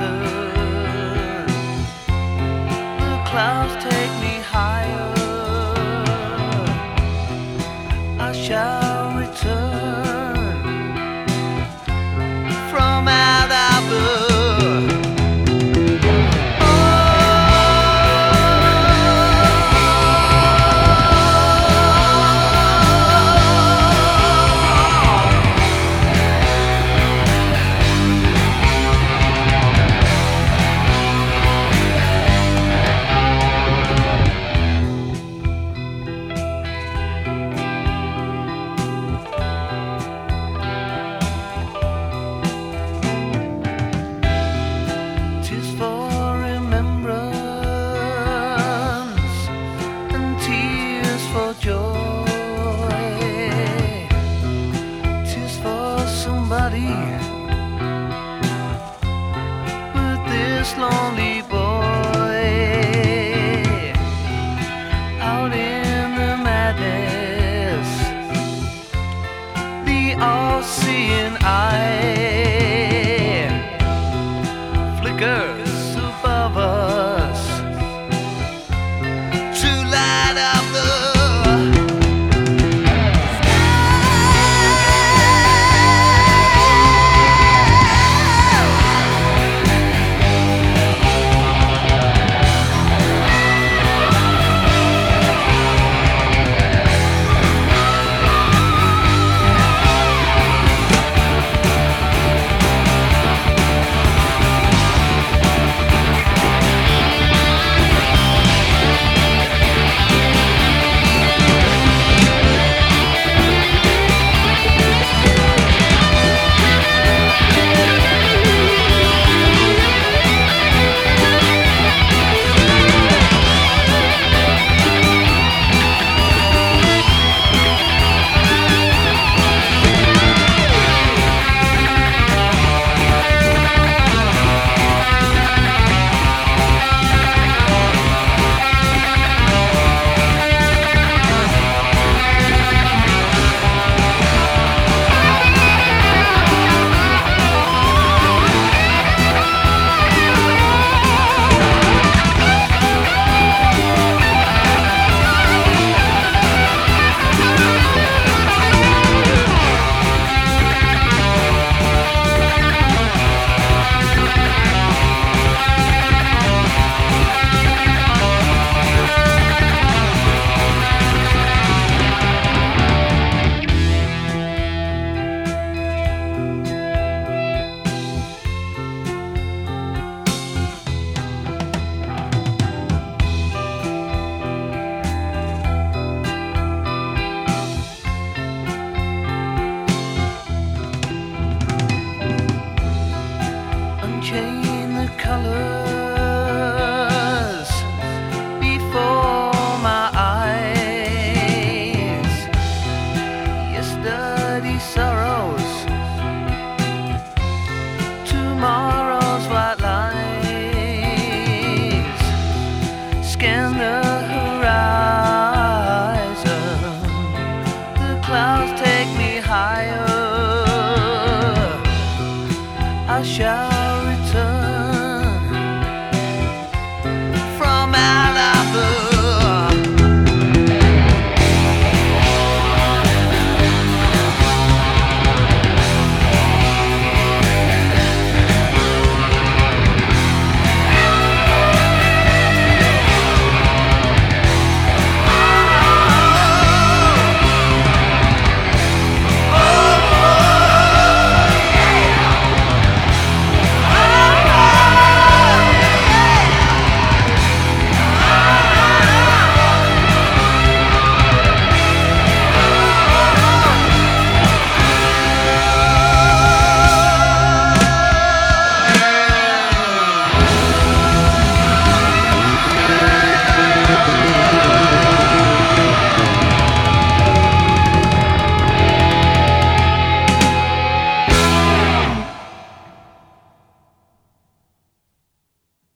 water. this lonely boy out in the madness, the all seeing eye. change the color.